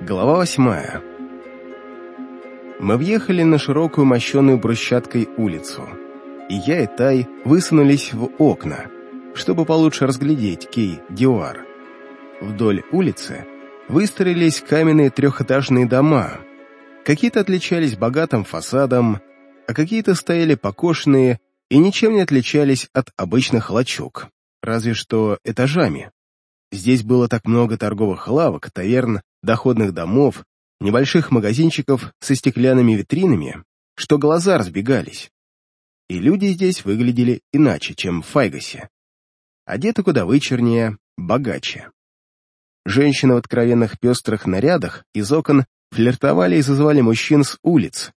Глава восьмая. Мы въехали на широкую мощеную брусчаткой улицу, и я и Тай высунулись в окна, чтобы получше разглядеть Кей-Диуар. Вдоль улицы выстроились каменные трехэтажные дома. Какие-то отличались богатым фасадом, а какие-то стояли покошенные и ничем не отличались от обычных лачуг, разве что этажами. Здесь было так много торговых лавок, таверн, доходных домов, небольших магазинчиков со стеклянными витринами, что глаза разбегались. И люди здесь выглядели иначе, чем в Файгасе. Одеты куда вычернее, богаче. Женщины в откровенных пестрых нарядах из окон флиртовали и зазывали мужчин с улиц.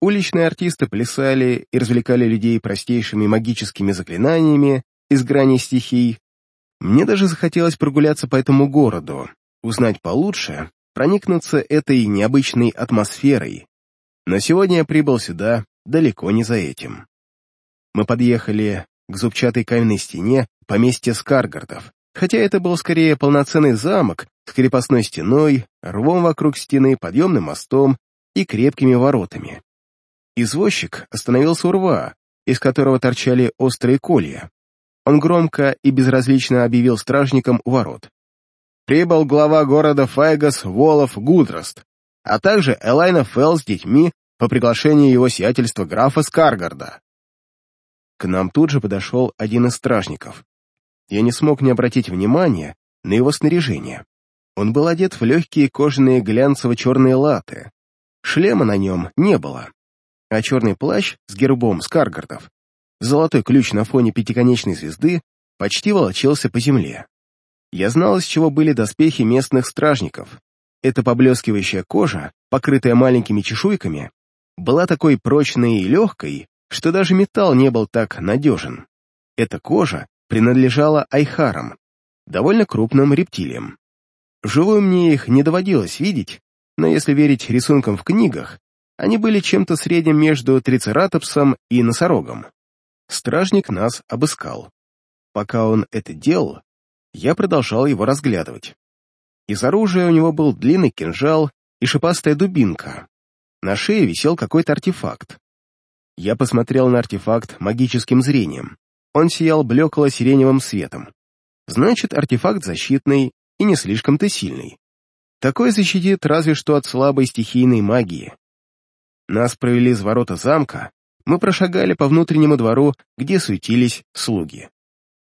Уличные артисты плясали и развлекали людей простейшими магическими заклинаниями из грани стихий, мне даже захотелось прогуляться по этому городу, узнать получше, проникнуться этой необычной атмосферой. Но сегодня я прибыл сюда далеко не за этим. Мы подъехали к зубчатой каменной стене поместья Скаргардов, хотя это был скорее полноценный замок с крепостной стеной, рвом вокруг стены, подъемным мостом и крепкими воротами. Извозчик остановился у рва, из которого торчали острые колья. Он громко и безразлично объявил стражникам у ворот. Прибыл глава города Файгас Волов Гудрост, а также Элайна Фелл с детьми по приглашению его сиятельства графа Скаргарда. К нам тут же подошел один из стражников. Я не смог не обратить внимания на его снаряжение. Он был одет в легкие кожаные глянцево-черные латы. Шлема на нем не было, а черный плащ с гербом Скаргардов Золотой ключ на фоне пятиконечной звезды почти волочился по земле. Я знал, из чего были доспехи местных стражников. Эта поблескивающая кожа, покрытая маленькими чешуйками, была такой прочной и легкой, что даже металл не был так надежен. Эта кожа принадлежала айхарам, довольно крупным рептилиям. Вживую мне их не доводилось видеть, но если верить рисункам в книгах, они были чем-то средним между трицератопсом и носорогом. Стражник нас обыскал. Пока он это делал, я продолжал его разглядывать. Из оружия у него был длинный кинжал и шипастая дубинка. На шее висел какой-то артефакт. Я посмотрел на артефакт магическим зрением. Он сиял блекло-сиреневым светом. Значит, артефакт защитный и не слишком-то сильный. Такой защитит разве что от слабой стихийной магии. Нас провели с ворота замка, мы прошагали по внутреннему двору, где суетились слуги.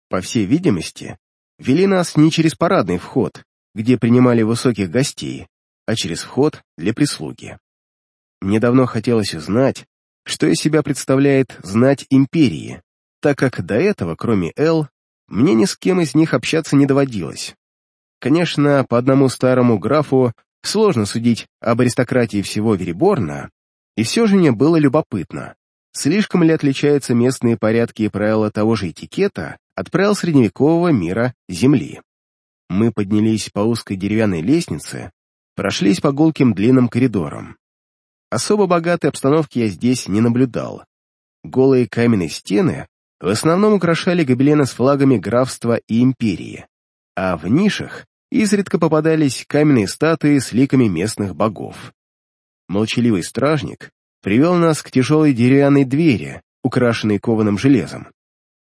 По всей видимости, вели нас не через парадный вход, где принимали высоких гостей, а через вход для прислуги. Мне давно хотелось узнать, что из себя представляет знать империи, так как до этого, кроме Эл, мне ни с кем из них общаться не доводилось. Конечно, по одному старому графу сложно судить об аристократии всего Вереборна, и все же мне было любопытно, Слишком ли отличаются местные порядки и правила того же этикета от правил средневекового мира Земли? Мы поднялись по узкой деревянной лестнице, прошлись по гулким длинным коридорам. Особо богатой обстановки я здесь не наблюдал. Голые каменные стены в основном украшали гобелены с флагами графства и империи, а в нишах изредка попадались каменные статуи с ликами местных богов. Молчаливый стражник привел нас к тяжелой деревянной двери, украшенной кованым железом.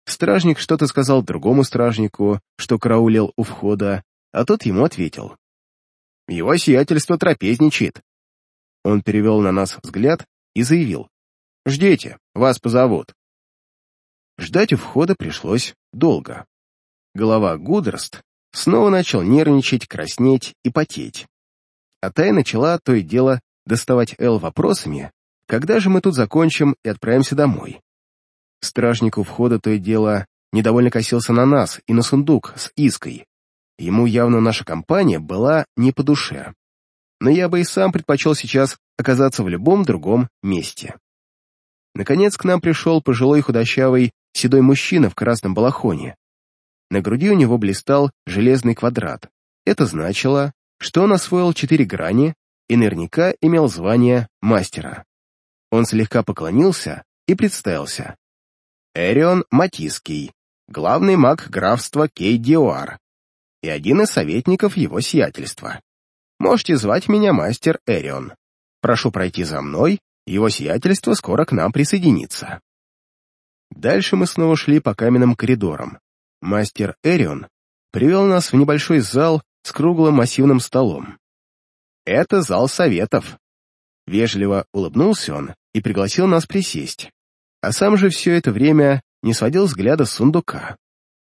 Стражник что-то сказал другому стражнику, что караулил у входа, а тот ему ответил. «Его сиятельство трапезничает». Он перевел на нас взгляд и заявил. «Ждите, вас позовут». Ждать у входа пришлось долго. Голова Гудерст снова начал нервничать, краснеть и потеть. А Тай начала то и дело доставать Эл вопросами, когда же мы тут закончим и отправимся домой? Стражник у входа то и дело недовольно косился на нас и на сундук с иской. Ему явно наша компания была не по душе. Но я бы и сам предпочел сейчас оказаться в любом другом месте. Наконец к нам пришел пожилой худощавый седой мужчина в красном балахоне. На груди у него блистал железный квадрат. Это значило, что он освоил четыре грани и наверняка имел звание мастера. Он слегка поклонился и представился. Эрион Матиский, главный маг графства Кейдиуар и один из советников его сиятельства. Можете звать меня мастер Эрион. Прошу пройти за мной, его сиятельство скоро к нам присоединится». Дальше мы снова шли по каменным коридорам. Мастер Эрион привел нас в небольшой зал с круглым массивным столом. «Это зал советов». Вежливо улыбнулся он и пригласил нас присесть, а сам же все это время не сводил взгляда с сундука.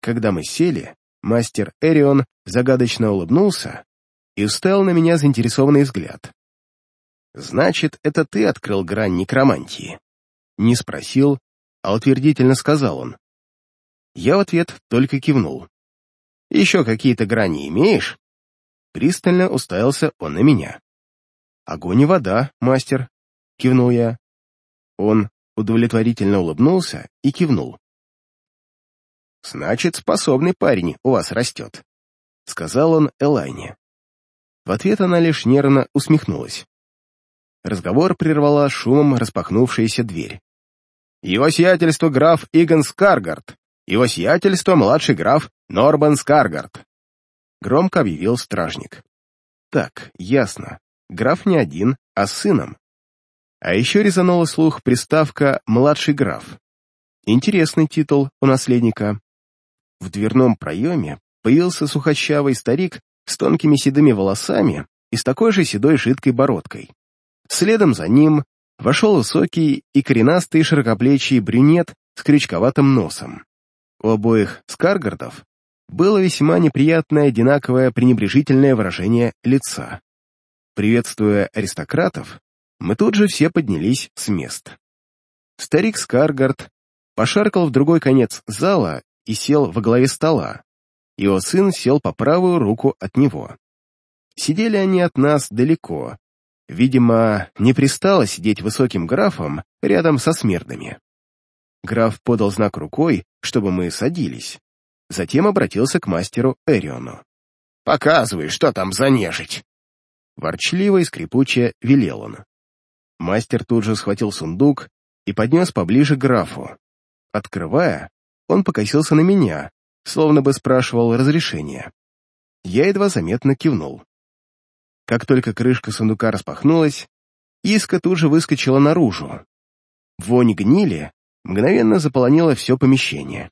Когда мы сели, мастер Эрион загадочно улыбнулся и уставил на меня заинтересованный взгляд. «Значит, это ты открыл грань некромантии?» Не спросил, а утвердительно сказал он. Я в ответ только кивнул. «Еще какие-то грани имеешь?» Пристально уставился он на меня. «Огонь и вода, мастер», — кивнул я. Он удовлетворительно улыбнулся и кивнул. «Значит, способный парень у вас растет», — сказал он Элайне. В ответ она лишь нервно усмехнулась. Разговор прервала шумом распахнувшаяся дверь. «Его сиятельство граф Игон Скаргард! Его сиятельство младший граф Норбан Скаргард!» Громко объявил стражник. «Так, ясно. Граф не один, а с сыном. А еще резанула слух приставка «младший граф». Интересный титул у наследника. В дверном проеме появился сухощавый старик с тонкими седыми волосами и с такой же седой жидкой бородкой. Следом за ним вошел высокий и коренастый широкоплечий брюнет с крючковатым носом. У обоих Скаргардов было весьма неприятное одинаковое пренебрежительное выражение лица. Приветствуя аристократов, мы тут же все поднялись с мест. Старик Скаргард пошаркал в другой конец зала и сел во главе стола. Его сын сел по правую руку от него. Сидели они от нас далеко, Видимо, не пристало сидеть высоким графом рядом со смертными. Граф подал знак рукой, чтобы мы садились. Затем обратился к мастеру Эриону. «Показывай, что там за нежить!» Ворчливо и скрипуче велел он. Мастер тут же схватил сундук и поднес поближе графу. Открывая, он покосился на меня, словно бы спрашивал разрешения. Я едва заметно кивнул. Как только крышка сундука распахнулась, Иска тут же выскочила наружу. Вонь гнили мгновенно заполонила все помещение.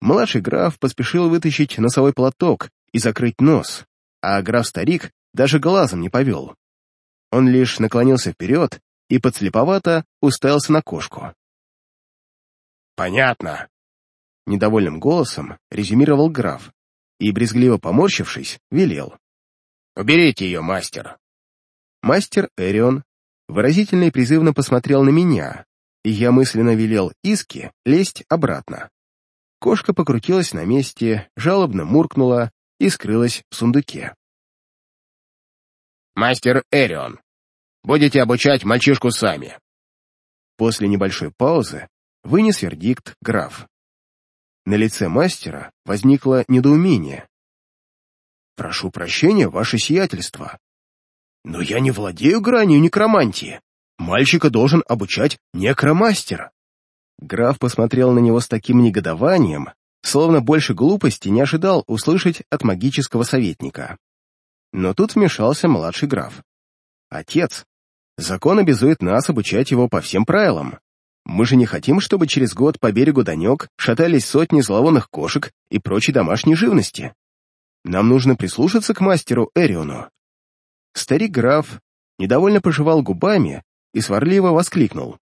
Младший граф поспешил вытащить носовой платок и закрыть нос, а граф-старик даже глазом не повел. Он лишь наклонился вперед и подслеповато уставился на кошку. «Понятно», — недовольным голосом резюмировал граф и, брезгливо поморщившись, велел. «Уберите ее, мастер!» Мастер Эрион выразительно и призывно посмотрел на меня, и я мысленно велел Иске лезть обратно. Кошка покрутилась на месте, жалобно муркнула и скрылась в сундуке. «Мастер Эрион, будете обучать мальчишку сами!» После небольшой паузы вынес вердикт граф. На лице мастера возникло недоумение, «Прошу прощения, ваше сиятельство. Но я не владею гранью некромантии. Мальчика должен обучать некромастер». Граф посмотрел на него с таким негодованием, словно больше глупости не ожидал услышать от магического советника. Но тут вмешался младший граф. «Отец, закон обязует нас обучать его по всем правилам. Мы же не хотим, чтобы через год по берегу Данек шатались сотни зловонных кошек и прочей домашней живности. Нам нужно прислушаться к мастеру Эриону». Старик-граф недовольно пожевал губами и сварливо воскликнул.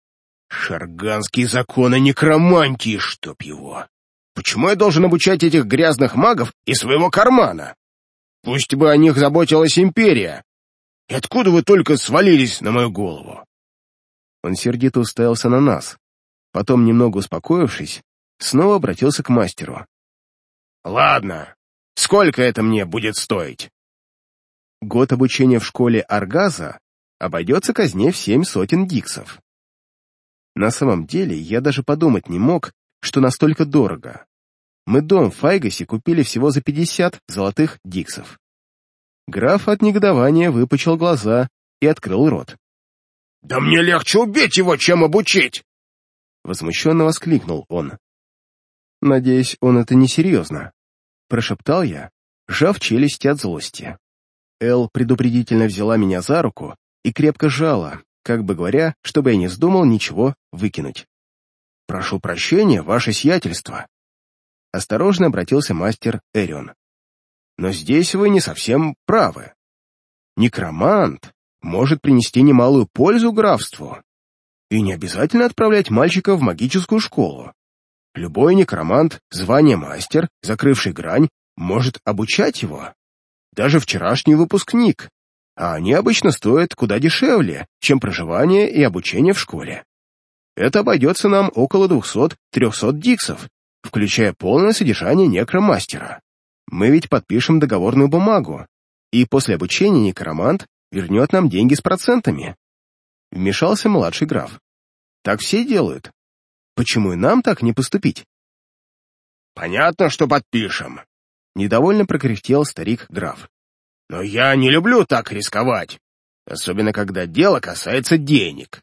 «Шарганские законы некромантии, чтоб его! Почему я должен обучать этих грязных магов из своего кармана? Пусть бы о них заботилась империя! И откуда вы только свалились на мою голову?» Он сердито уставился на нас. Потом, немного успокоившись, снова обратился к мастеру. «Ладно, Сколько это мне будет стоить? Год обучения в школе Аргаза обойдется казне в семь сотен диксов. На самом деле, я даже подумать не мог, что настолько дорого. Мы дом в Файгасе купили всего за пятьдесят золотых диксов. Граф от негодования выпучил глаза и открыл рот. «Да мне легче убить его, чем обучить!» Возмущенно воскликнул он. Надеюсь, он это несерьезно прошептал я, сжав челюсти от злости. Эл предупредительно взяла меня за руку и крепко сжала, как бы говоря, чтобы я не вздумал ничего выкинуть. «Прошу прощения, ваше сиятельство», — осторожно обратился мастер Эрион. «Но здесь вы не совсем правы. Некромант может принести немалую пользу графству, и не обязательно отправлять мальчика в магическую школу. Любой некромант, звание мастер, закрывший грань, может обучать его. Даже вчерашний выпускник. А они обычно стоят куда дешевле, чем проживание и обучение в школе. Это обойдется нам около 200-300 диксов, включая полное содержание некромастера. Мы ведь подпишем договорную бумагу, и после обучения некромант вернет нам деньги с процентами. Вмешался младший граф. Так все делают. Почему и нам так не поступить? Понятно, что подпишем. Недовольно прокряхтел старик-граф. Но я не люблю так рисковать, особенно когда дело касается денег.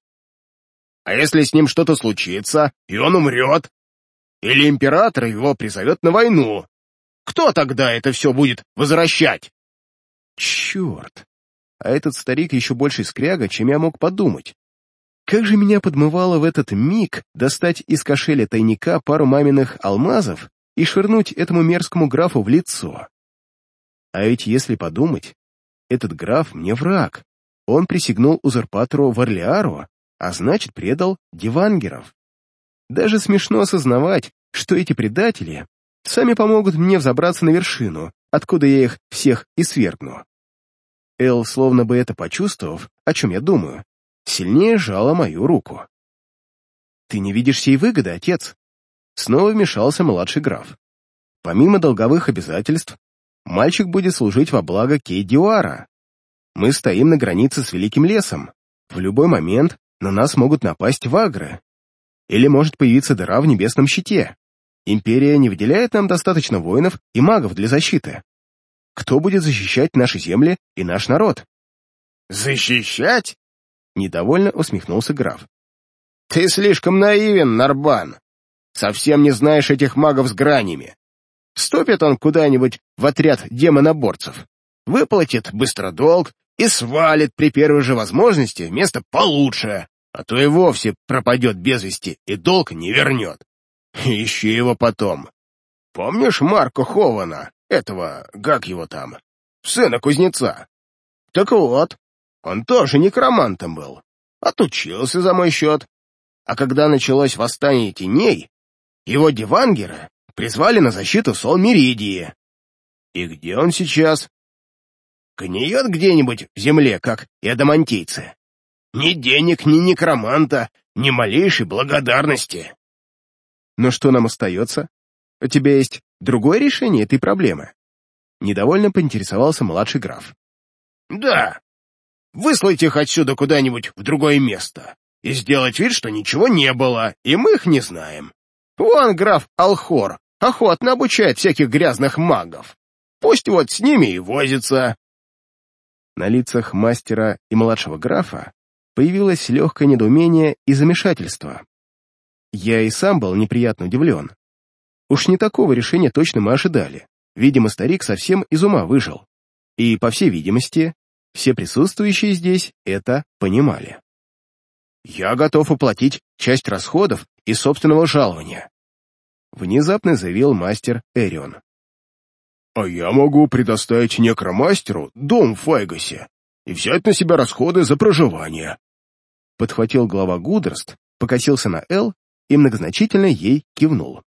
А если с ним что-то случится, и он умрет? Или император его призовет на войну? Кто тогда это все будет возвращать? Черт! А этот старик еще больше скряга, чем я мог подумать. Как же меня подмывало в этот миг достать из кошеля тайника пару маминых алмазов и швырнуть этому мерзкому графу в лицо. А ведь если подумать, этот граф мне враг. Он присягнул узурпатору Варлиару, а значит предал Дивангеров. Даже смешно осознавать, что эти предатели сами помогут мне взобраться на вершину, откуда я их всех и свергну. Эл, словно бы это почувствовав, о чем я думаю, сильнее сжала мою руку. «Ты не видишь сей выгоды, отец?» Снова вмешался младший граф. «Помимо долговых обязательств, мальчик будет служить во благо Кейдиуара. Мы стоим на границе с Великим лесом. В любой момент на нас могут напасть вагры. Или может появиться дыра в небесном щите. Империя не выделяет нам достаточно воинов и магов для защиты. Кто будет защищать наши земли и наш народ?» «Защищать?» Недовольно усмехнулся граф. «Ты слишком наивен, Нарбан. Совсем не знаешь этих магов с гранями. Вступит он куда-нибудь в отряд демоноборцев, выплатит быстро долг и свалит при первой же возможности место получше, а то и вовсе пропадет без вести и долг не вернет. Ищи его потом. Помнишь Марко Хована, этого, как его там, сына кузнеца? Так вот, он тоже некромантом был. Отучился за мой счет. А когда началось восстание теней, его дивангеры призвали на защиту Солмеридии. И где он сейчас? Гниет где-нибудь в земле, как и адамантийцы. Ни денег, ни некроманта, ни малейшей благодарности. Но что нам остается? У тебя есть другое решение этой проблемы? Недовольно поинтересовался младший граф. Да, Выслать их отсюда куда-нибудь в другое место и сделать вид, что ничего не было, и мы их не знаем. Вон граф Алхор охотно обучает всяких грязных магов. Пусть вот с ними и возится. На лицах мастера и младшего графа появилось легкое недоумение и замешательство. Я и сам был неприятно удивлен. Уж не такого решения точно мы ожидали. Видимо, старик совсем из ума выжил. И, по всей видимости, все присутствующие здесь это понимали. «Я готов уплатить часть расходов из собственного жалования», внезапно заявил мастер Эрион. «А я могу предоставить некромастеру дом в Файгасе и взять на себя расходы за проживание», подхватил глава Гудрост, покосился на Эл и многозначительно ей кивнул.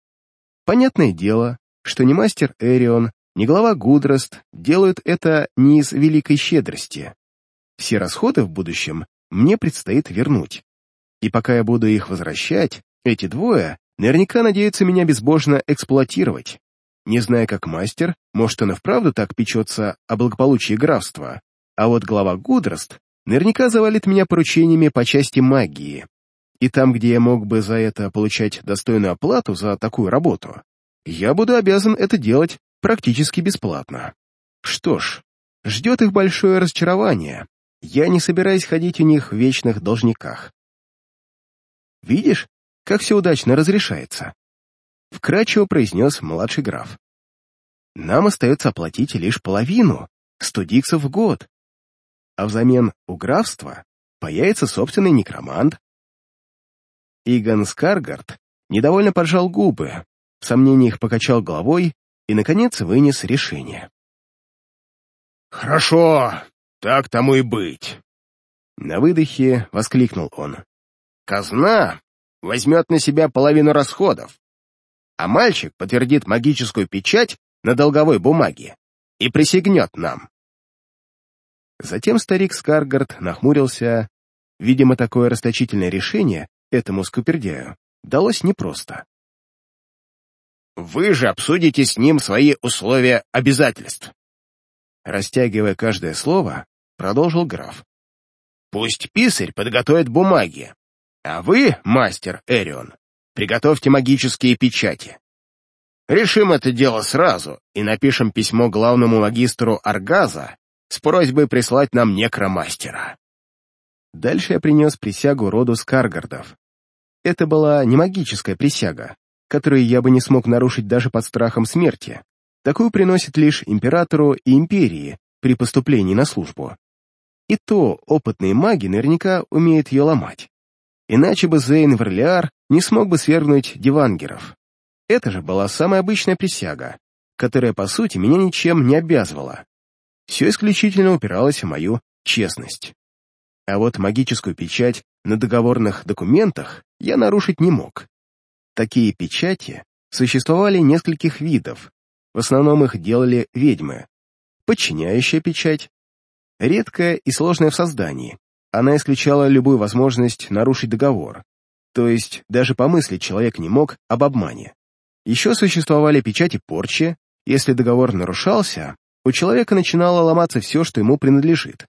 Понятное дело, что ни мастер Эрион, ни глава Гудрост делают это не из великой щедрости. Все расходы в будущем мне предстоит вернуть. И пока я буду их возвращать, эти двое наверняка надеются меня безбожно эксплуатировать. Не зная, как мастер, может, он и вправду так печется о благополучии графства, а вот глава Гудрост наверняка завалит меня поручениями по части магии. И там, где я мог бы за это получать достойную оплату за такую работу, я буду обязан это делать практически бесплатно. Что ж, ждет их большое разочарование. Я не собираюсь ходить у них в вечных должниках. Видишь, как все удачно разрешается? Вкратчиво произнес младший граф. Нам остается оплатить лишь половину, 100 диксов в год. А взамен у графства появится собственный некромант. Иган Скаргард недовольно поджал губы, в сомнениях покачал головой и, наконец, вынес решение. «Хорошо, так тому и быть!» На выдохе воскликнул он. «Казна возьмет на себя половину расходов, а мальчик подтвердит магическую печать на долговой бумаге и присягнет нам». Затем старик Скаргард нахмурился. Видимо, такое расточительное решение этому скупердяю далось непросто. «Вы же обсудите с ним свои условия обязательств», Растягивая каждое слово, продолжил граф. «Пусть писарь подготовит бумаги, а вы, мастер Эрион, приготовьте магические печати. Решим это дело сразу и напишем письмо главному магистру Аргаза с просьбой прислать нам некромастера». Дальше я принес присягу роду Скаргардов. Это была не магическая присяга, которую я бы не смог нарушить даже под страхом смерти. Такую приносит лишь императору и империи при поступлении на службу. И то опытные маги наверняка умеют ее ломать. Иначе бы Зейн Верлиар не смог бы свергнуть дивангеров. Это же была самая обычная присяга, которая, по сути, меня ничем не обязывала. Все исключительно упиралось в мою честность. А вот магическую печать на договорных документах я нарушить не мог. Такие печати существовали нескольких видов, в основном их делали ведьмы. Подчиняющая печать. Редкая и сложная в создании. Она исключала любую возможность нарушить договор. То есть даже помыслить человек не мог об обмане. Еще существовали печати порчи. Если договор нарушался, у человека начинало ломаться все, что ему принадлежит.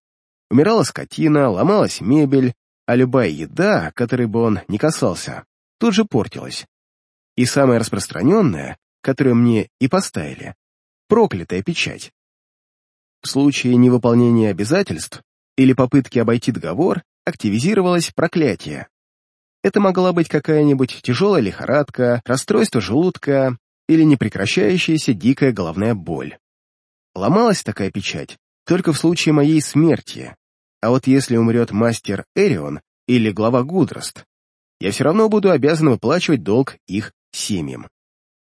Умирала скотина, ломалась мебель, а любая еда, которой бы он не касался, тут же портилась. И самая распространенная которую мне и поставили. Проклятая печать. В случае невыполнения обязательств или попытки обойти договор активизировалось проклятие. Это могла быть какая-нибудь тяжелая лихорадка, расстройство желудка или непрекращающаяся дикая головная боль. Ломалась такая печать только в случае моей смерти, а вот если умрет мастер Эрион или глава Гудрост, я все равно буду обязан выплачивать долг их семьям.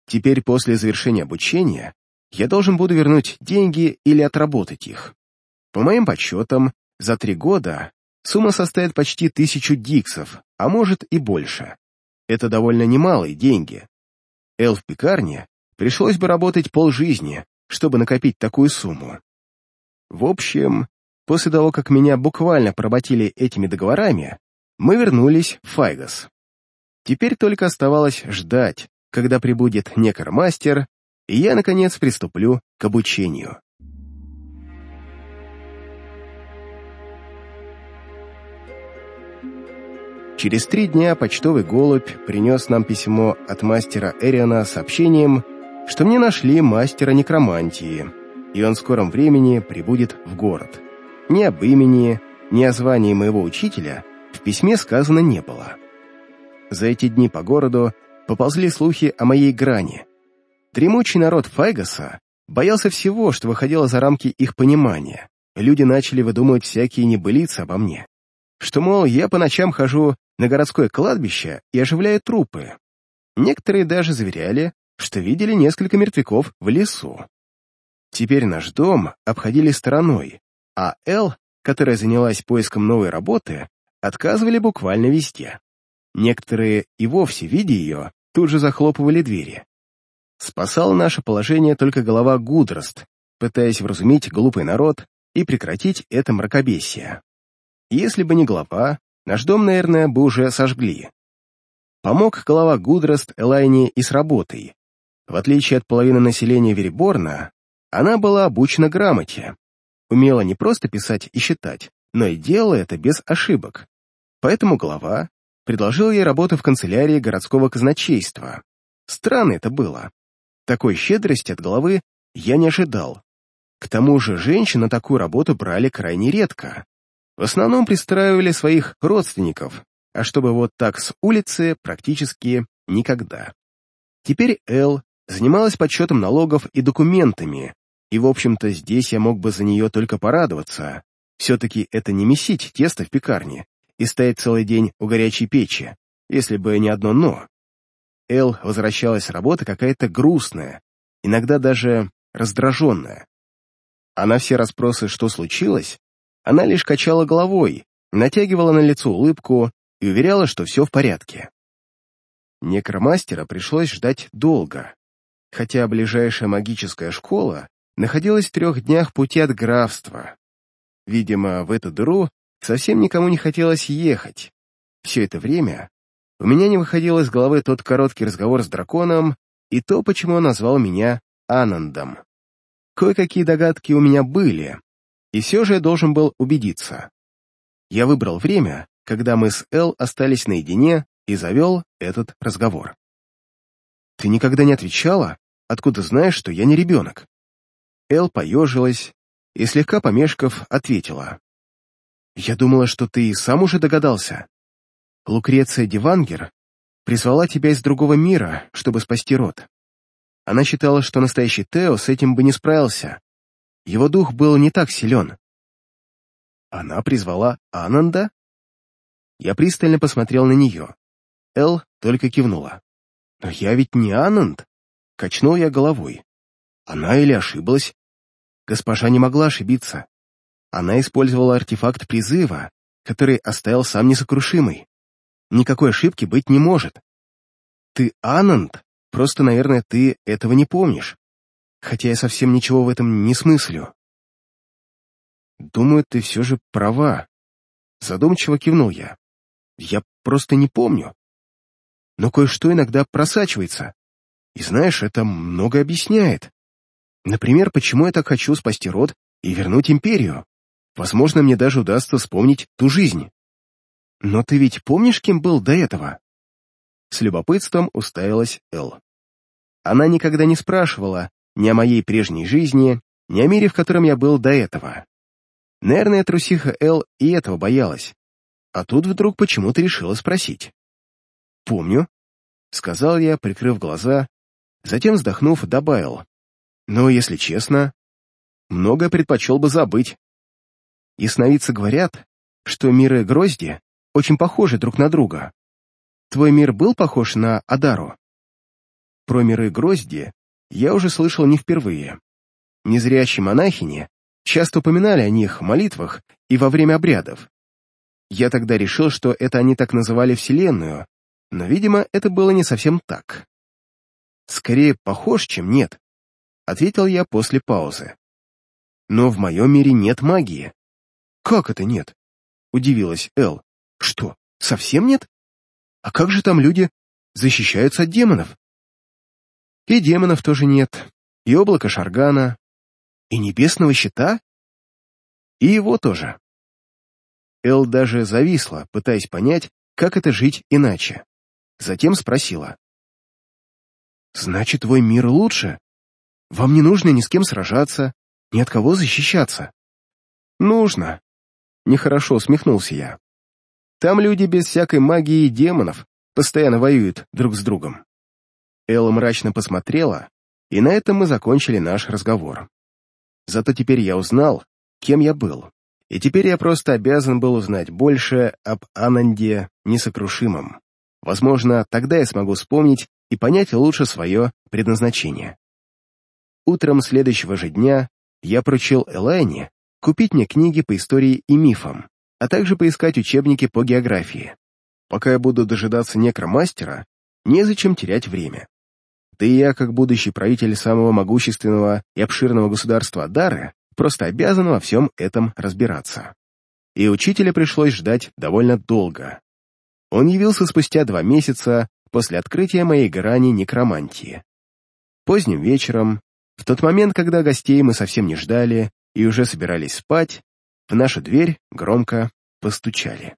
Теперь, после завершения обучения, я должен буду вернуть деньги или отработать их. По моим подсчетам, за три года сумма составит почти тысячу диксов, а может и больше. Это довольно немалые деньги. Эл в пекарне пришлось бы работать полжизни, чтобы накопить такую сумму. В общем, после того, как меня буквально поработили этими договорами, мы вернулись в Файгас. Теперь только оставалось ждать, когда прибудет некромастер, и я, наконец, приступлю к обучению. Через три дня почтовый голубь принес нам письмо от мастера Эриана с сообщением, что мне нашли мастера некромантии, и он в скором времени прибудет в город. Ни об имени, ни о звании моего учителя в письме сказано не было. За эти дни по городу поползли слухи о моей грани. Дремучий народ Файгаса боялся всего, что выходило за рамки их понимания. Люди начали выдумывать всякие небылицы обо мне. Что, мол, я по ночам хожу на городское кладбище и оживляю трупы. Некоторые даже заверяли, что видели несколько мертвяков в лесу. Теперь наш дом обходили стороной, а Эл, которая занялась поиском новой работы, отказывали буквально везде. Некоторые и вовсе, видя ее, тут же захлопывали двери. Спасал наше положение только голова Гудрост, пытаясь вразумить глупый народ и прекратить это мракобесие. Если бы не глава, наш дом, наверное, бы уже сожгли. Помог глава Гудрост Элайне и с работой. В отличие от половины населения Вереборна, она была обучена грамоте, умела не просто писать и считать, но и делала это без ошибок. Поэтому глава предложил ей работу в канцелярии городского казначейства. Странно это было. Такой щедрости от головы я не ожидал. К тому же женщин на такую работу брали крайне редко. В основном пристраивали своих родственников, а чтобы вот так с улицы практически никогда. Теперь Эл занималась подсчетом налогов и документами, И, в общем-то, здесь я мог бы за нее только порадоваться. Все-таки это не месить тесто в пекарне и стоять целый день у горячей печи, если бы не одно «но». Эл возвращалась с работы какая-то грустная, иногда даже раздраженная. А на все расспросы, что случилось, она лишь качала головой, натягивала на лицо улыбку и уверяла, что все в порядке. Некромастера пришлось ждать долго, хотя ближайшая магическая школа находилась в трех днях пути от графства. Видимо, в эту дыру совсем никому не хотелось ехать. Все это время у меня не выходил из головы тот короткий разговор с драконом и то, почему он назвал меня Анандом. Кое-какие догадки у меня были, и все же я должен был убедиться. Я выбрал время, когда мы с Эл остались наедине и завел этот разговор. «Ты никогда не отвечала? Откуда знаешь, что я не ребенок?» Эл поежилась и, слегка помешков, ответила. «Я думала, что ты и сам уже догадался. Лукреция Дивангер призвала тебя из другого мира, чтобы спасти род. Она считала, что настоящий Тео с этим бы не справился. Его дух был не так силен. Она призвала Ананда? Я пристально посмотрел на нее. Эл только кивнула. «Но я ведь не Ананд!» Качнул я головой. Она или ошиблась? Госпожа не могла ошибиться. Она использовала артефакт призыва, который оставил сам несокрушимый. Никакой ошибки быть не может. Ты Ананд, просто, наверное, ты этого не помнишь. Хотя я совсем ничего в этом не смыслю. Думаю, ты все же права. Задумчиво кивнул я. Я просто не помню. Но кое-что иногда просачивается. И знаешь, это много объясняет. Например, почему я так хочу спасти род и вернуть империю. Возможно, мне даже удастся вспомнить ту жизнь. Но ты ведь помнишь, кем был до этого? С любопытством уставилась Эл. Она никогда не спрашивала ни о моей прежней жизни, ни о мире, в котором я был до этого. Наверное, трусиха Эл и этого боялась. А тут вдруг почему-то решила спросить. «Помню», — сказал я, прикрыв глаза, затем, вздохнув, добавил. «Но, если честно, многое предпочел бы забыть. Ясновидцы говорят, что миры Грозди очень похожи друг на друга. Твой мир был похож на Адару? Про миры Грозди я уже слышал не впервые. Незрячие монахини часто упоминали о них в молитвах и во время обрядов. Я тогда решил, что это они так называли Вселенную, но, видимо, это было не совсем так. Скорее, похож, чем нет, — ответил я после паузы. Но в моем мире нет магии. Как это нет? — удивилась Эл. Что, совсем нет? А как же там люди защищаются от демонов? И демонов тоже нет, и облако Шаргана, и небесного щита, и его тоже. Эл даже зависла, пытаясь понять, как это жить иначе. Затем спросила. «Значит, твой мир лучше? Вам не нужно ни с кем сражаться, ни от кого защищаться?» «Нужно», — нехорошо усмехнулся я. Там люди без всякой магии и демонов постоянно воюют друг с другом. Элла мрачно посмотрела, и на этом мы закончили наш разговор. Зато теперь я узнал, кем я был, и теперь я просто обязан был узнать больше об Ананде Несокрушимом. Возможно, тогда я смогу вспомнить и понять лучше свое предназначение. Утром следующего же дня я поручил Элайне купить мне книги по истории и мифам, а также поискать учебники по географии. Пока я буду дожидаться некромастера, незачем терять время. Да и я, как будущий правитель самого могущественного и обширного государства Дары, просто обязан во всем этом разбираться. И учителя пришлось ждать довольно долго. Он явился спустя два месяца после открытия моей грани некромантии. Поздним вечером, в тот момент, когда гостей мы совсем не ждали и уже собирались спать, в нашу дверь громко постучали.